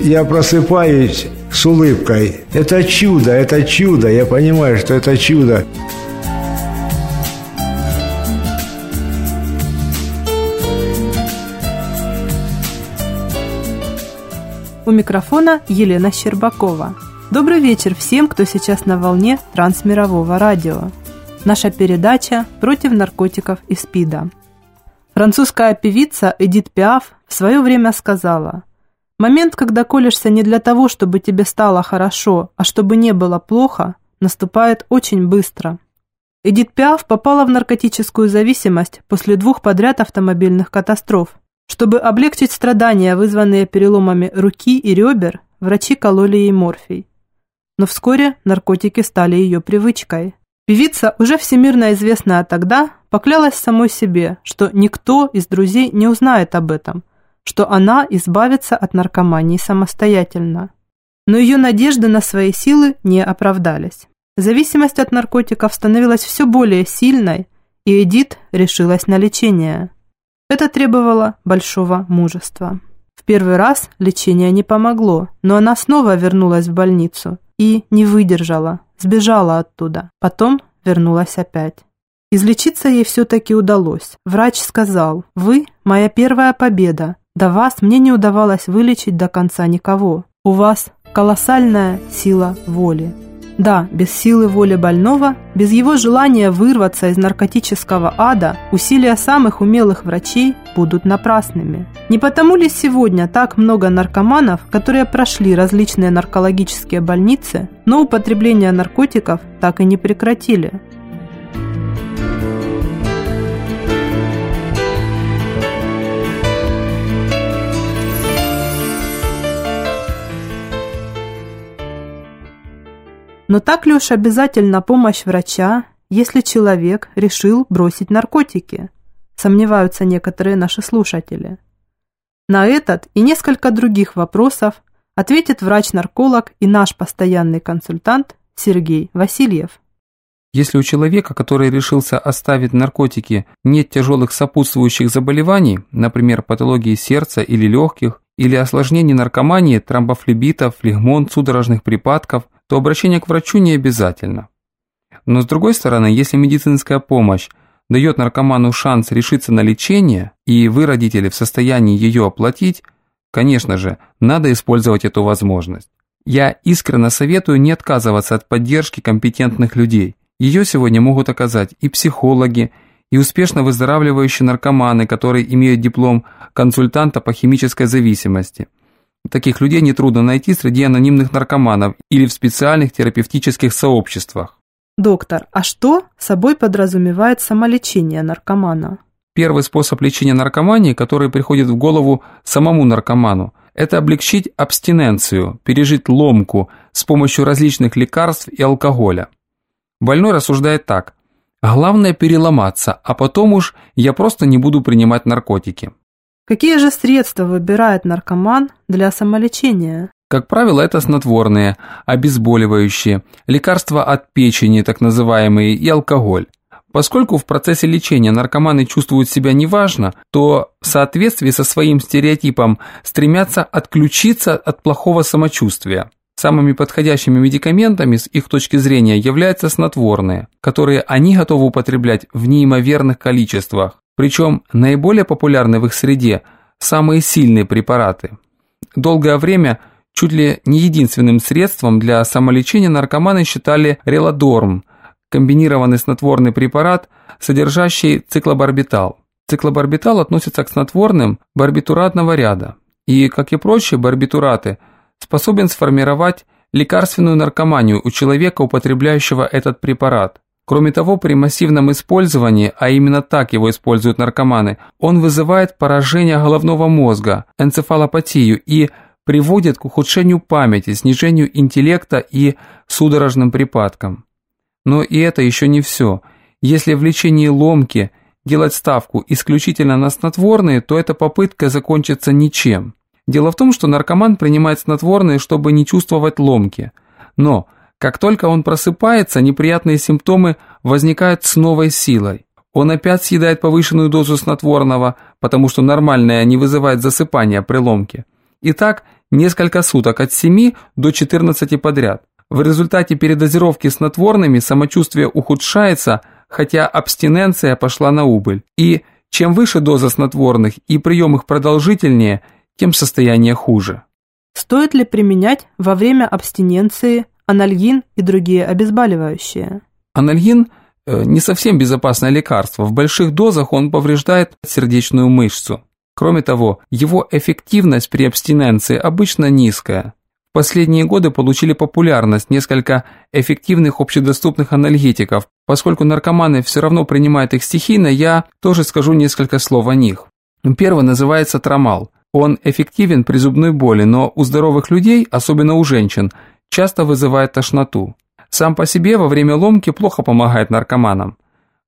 Я просыпаюсь с улыбкой. Это чудо, это чудо. Я понимаю, что это чудо. У микрофона Елена Щербакова. Добрый вечер всем, кто сейчас на волне трансмирового радио. Наша передача «Против наркотиков и СПИДа». Французская певица Эдит Пиаф в свое время сказала «Момент, когда колешься не для того, чтобы тебе стало хорошо, а чтобы не было плохо, наступает очень быстро». Эдит Пиаф попала в наркотическую зависимость после двух подряд автомобильных катастроф. Чтобы облегчить страдания, вызванные переломами руки и ребер, врачи кололи ей морфий. Но вскоре наркотики стали ее привычкой. Певица, уже всемирно известная тогда, поклялась самой себе, что никто из друзей не узнает об этом, что она избавится от наркомании самостоятельно. Но ее надежды на свои силы не оправдались. Зависимость от наркотиков становилась все более сильной, и Эдит решилась на лечение. Это требовало большого мужества. В первый раз лечение не помогло, но она снова вернулась в больницу и не выдержала, сбежала оттуда. Потом вернулась опять. Излечиться ей все-таки удалось. Врач сказал, «Вы – моя первая победа. До вас мне не удавалось вылечить до конца никого. У вас колоссальная сила воли». Да, без силы воли больного, без его желания вырваться из наркотического ада, усилия самых умелых врачей будут напрасными. Не потому ли сегодня так много наркоманов, которые прошли различные наркологические больницы, но употребление наркотиков так и не прекратили? Но так ли уж обязательно помощь врача, если человек решил бросить наркотики? Сомневаются некоторые наши слушатели. На этот и несколько других вопросов ответит врач-нарколог и наш постоянный консультант Сергей Васильев. Если у человека, который решился оставить наркотики, нет тяжелых сопутствующих заболеваний, например, патологии сердца или легких, или осложнений наркомании, тромбофлебитов, флегмон, судорожных припадков – то обращение к врачу не обязательно. Но с другой стороны, если медицинская помощь дает наркоману шанс решиться на лечение, и вы, родители, в состоянии ее оплатить, конечно же, надо использовать эту возможность. Я искренне советую не отказываться от поддержки компетентных людей. Ее сегодня могут оказать и психологи, и успешно выздоравливающие наркоманы, которые имеют диплом консультанта по химической зависимости – Таких людей нетрудно найти среди анонимных наркоманов или в специальных терапевтических сообществах. Доктор, а что собой подразумевает самолечение наркомана? Первый способ лечения наркомании, который приходит в голову самому наркоману, это облегчить абстиненцию, пережить ломку с помощью различных лекарств и алкоголя. Больной рассуждает так. Главное переломаться, а потом уж я просто не буду принимать наркотики. Какие же средства выбирает наркоман для самолечения? Как правило, это снотворные, обезболивающие, лекарства от печени, так называемые, и алкоголь. Поскольку в процессе лечения наркоманы чувствуют себя неважно, то в соответствии со своим стереотипом стремятся отключиться от плохого самочувствия. Самыми подходящими медикаментами с их точки зрения являются снотворные, которые они готовы употреблять в неимоверных количествах. Причем наиболее популярны в их среде самые сильные препараты. Долгое время чуть ли не единственным средством для самолечения наркоманы считали релодорм, комбинированный снотворный препарат, содержащий циклобарбитал. Циклобарбитал относится к снотворным барбитуратного ряда и, как и прочие барбитураты, способен сформировать лекарственную наркоманию у человека, употребляющего этот препарат. Кроме того, при массивном использовании, а именно так его используют наркоманы, он вызывает поражение головного мозга, энцефалопатию и приводит к ухудшению памяти, снижению интеллекта и судорожным припадкам. Но и это еще не все. Если в лечении ломки делать ставку исключительно на снотворные, то эта попытка закончится ничем. Дело в том, что наркоман принимает снотворные, чтобы не чувствовать ломки. Но, как только он просыпается, неприятные симптомы возникают с новой силой. Он опять съедает повышенную дозу снотворного, потому что нормальное не вызывает засыпания при ломке. И так несколько суток от 7 до 14 подряд. В результате передозировки снотворными самочувствие ухудшается, хотя абстиненция пошла на убыль. И чем выше доза снотворных и прием их продолжительнее – тем состояние хуже. Стоит ли применять во время абстиненции анальгин и другие обезболивающие? Анальгин э, не совсем безопасное лекарство. В больших дозах он повреждает сердечную мышцу. Кроме того, его эффективность при абстиненции обычно низкая. В последние годы получили популярность несколько эффективных общедоступных анальгетиков. Поскольку наркоманы все равно принимают их стихийно, я тоже скажу несколько слов о них. Первый называется трамал. Он эффективен при зубной боли, но у здоровых людей, особенно у женщин, часто вызывает тошноту. Сам по себе во время ломки плохо помогает наркоманам.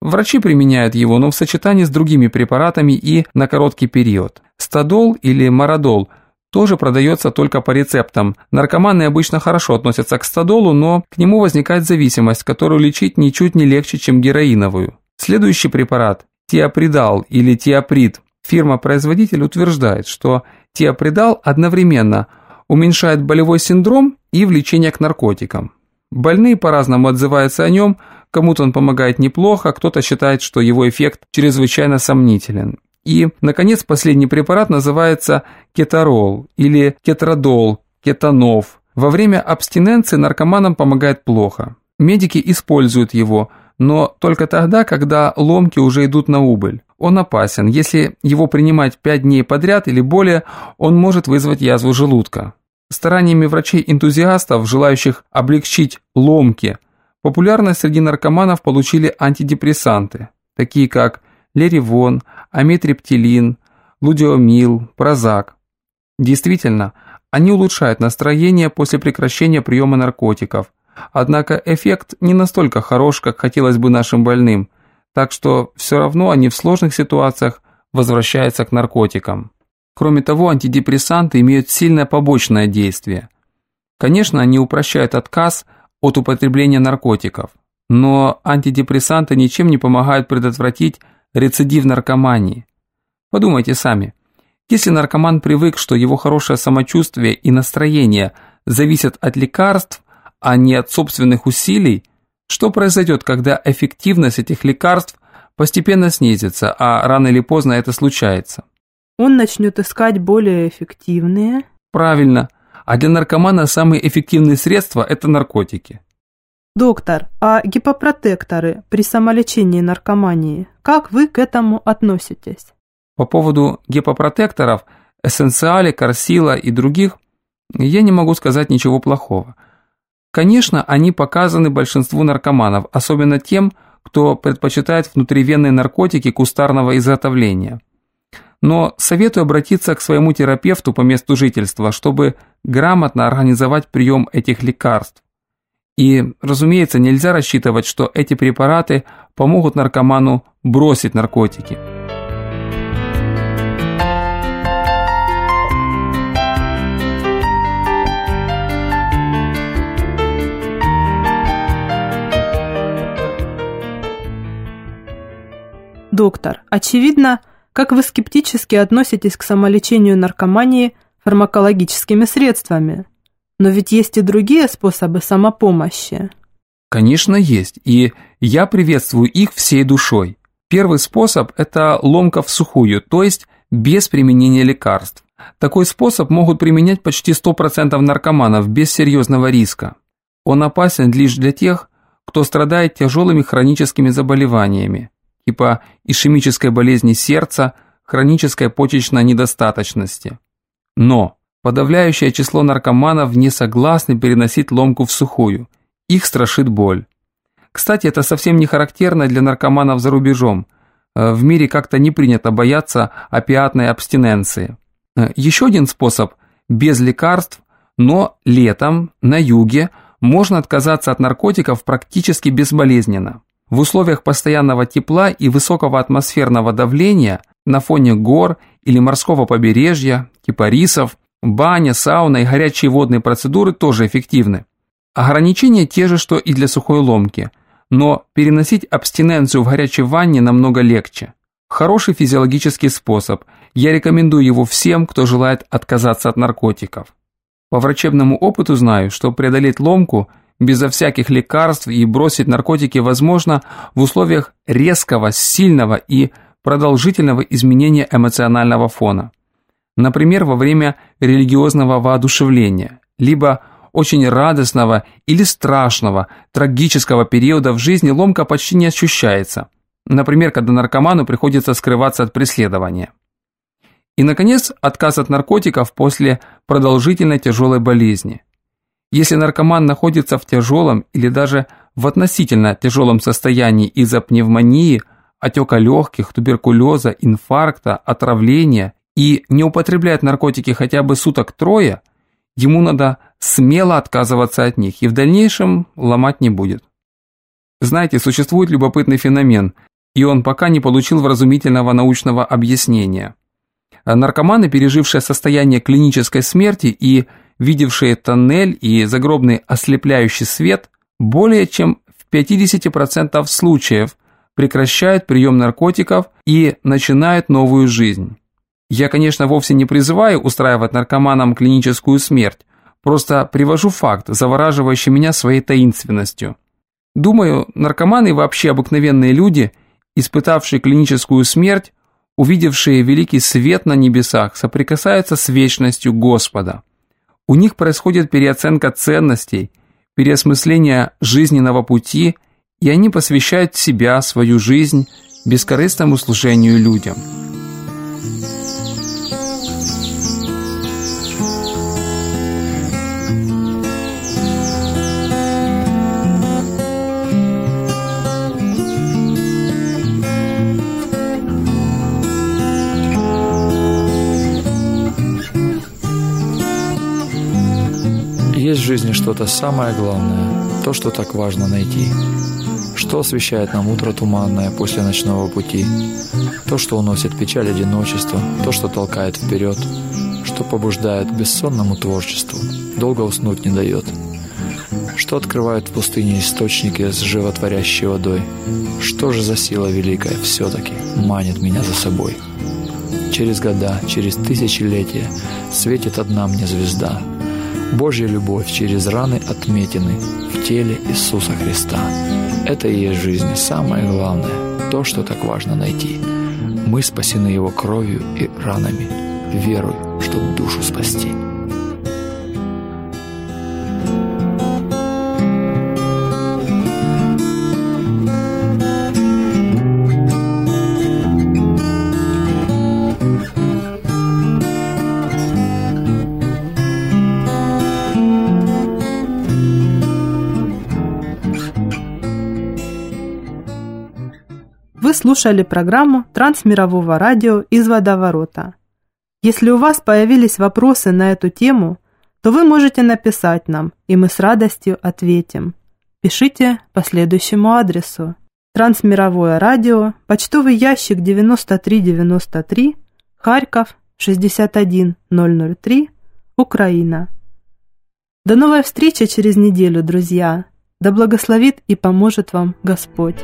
Врачи применяют его, но в сочетании с другими препаратами и на короткий период. Стадол или марадол тоже продается только по рецептам. Наркоманы обычно хорошо относятся к стадолу, но к нему возникает зависимость, которую лечить ничуть не легче, чем героиновую. Следующий препарат – тиапридал или тиаприд Фирма-производитель утверждает, что тиапридал одновременно уменьшает болевой синдром и влечение к наркотикам. Больные по-разному отзываются о нем, кому-то он помогает неплохо, кто-то считает, что его эффект чрезвычайно сомнителен. И, наконец, последний препарат называется кетарол или кетрадол, кетанов. Во время абстиненции наркоманам помогает плохо. Медики используют его, но только тогда, когда ломки уже идут на убыль. Он опасен. Если его принимать 5 дней подряд или более, он может вызвать язву желудка. Стараниями врачей-энтузиастов, желающих облегчить ломки, популярность среди наркоманов получили антидепрессанты, такие как леривон, амитриптилин, лудиомил, прозак. Действительно, они улучшают настроение после прекращения приема наркотиков, однако эффект не настолько хорош, как хотелось бы нашим больным – так что все равно они в сложных ситуациях возвращаются к наркотикам. Кроме того, антидепрессанты имеют сильное побочное действие. Конечно, они упрощают отказ от употребления наркотиков, но антидепрессанты ничем не помогают предотвратить рецидив наркомании. Подумайте сами. Если наркоман привык, что его хорошее самочувствие и настроение зависят от лекарств, а не от собственных усилий, что произойдет, когда эффективность этих лекарств постепенно снизится, а рано или поздно это случается? Он начнет искать более эффективные. Правильно. А для наркомана самые эффективные средства – это наркотики. Доктор, а гипопротекторы при самолечении наркомании, как вы к этому относитесь? По поводу гипопротекторов, эссенциали, корсила и других, я не могу сказать ничего плохого – Конечно, они показаны большинству наркоманов, особенно тем, кто предпочитает внутривенные наркотики кустарного изготовления. Но советую обратиться к своему терапевту по месту жительства, чтобы грамотно организовать прием этих лекарств. И, разумеется, нельзя рассчитывать, что эти препараты помогут наркоману бросить наркотики. Доктор, очевидно, как вы скептически относитесь к самолечению наркомании фармакологическими средствами. Но ведь есть и другие способы самопомощи. Конечно, есть, и я приветствую их всей душой. Первый способ – это ломка в сухую, то есть без применения лекарств. Такой способ могут применять почти 100% наркоманов без серьезного риска. Он опасен лишь для тех, кто страдает тяжелыми хроническими заболеваниями, типа ишемической болезни сердца, хронической почечной недостаточности. Но подавляющее число наркоманов не согласны переносить ломку в сухую. Их страшит боль. Кстати, это совсем не характерно для наркоманов за рубежом. Э, в мире как-то не принято бояться опиатной абстиненции. Э, еще один способ – без лекарств, но летом на юге можно отказаться от наркотиков практически безболезненно. В условиях постоянного тепла и высокого атмосферного давления на фоне гор или морского побережья, кипарисов, баня, сауна и горячие водные процедуры тоже эффективны. Ограничения те же, что и для сухой ломки, но переносить абстиненцию в горячей ванне намного легче. Хороший физиологический способ, я рекомендую его всем, кто желает отказаться от наркотиков. По врачебному опыту знаю, что преодолеть ломку безо всяких лекарств и бросить наркотики возможно в условиях резкого, сильного и продолжительного изменения эмоционального фона. Например, во время религиозного воодушевления, либо очень радостного или страшного, трагического периода в жизни ломка почти не ощущается. Например, когда наркоману приходится скрываться от преследования. И, наконец, отказ от наркотиков после продолжительной тяжелой болезни. Если наркоман находится в тяжелом или даже в относительно тяжелом состоянии из-за пневмонии, отека легких, туберкулеза, инфаркта, отравления и не употребляет наркотики хотя бы суток трое, ему надо смело отказываться от них и в дальнейшем ломать не будет. Знаете, существует любопытный феномен, и он пока не получил вразумительного научного объяснения. Наркоманы, пережившие состояние клинической смерти и видевшие тоннель и загробный ослепляющий свет, более чем в 50% случаев прекращают прием наркотиков и начинают новую жизнь. Я, конечно, вовсе не призываю устраивать наркоманам клиническую смерть, просто привожу факт, завораживающий меня своей таинственностью. Думаю, наркоманы вообще обыкновенные люди, испытавшие клиническую смерть, увидевшие великий свет на небесах, соприкасаются с вечностью Господа. У них происходит переоценка ценностей, переосмысление жизненного пути, и они посвящают себя, свою жизнь, бескорыстному служению людям. Что-то самое главное, то, что так важно найти. Что освещает нам утро туманное после ночного пути? То, что уносит печаль одиночества, то, что толкает вперед, что побуждает бессонному творчеству, долго уснуть не дает. Что открывает в пустыне источники с животворящей водой? Что же за сила великая все-таки манит меня за собой? Через года, через тысячелетия светит одна мне звезда — Божья любовь через раны отметины в теле Иисуса Христа. Это и есть жизнь, самое главное, то, что так важно найти. Мы спасены Его кровью и ранами, верой, чтобы душу спасти. Слушали программу Трансмирового радио из водоворота. Если у вас появились вопросы на эту тему, то вы можете написать нам, и мы с радостью ответим. Пишите по следующему адресу. Трансмировое радио, почтовый ящик 9393, Харьков 61003, Украина. До новой встречи через неделю, друзья. Да благословит и поможет вам Господь.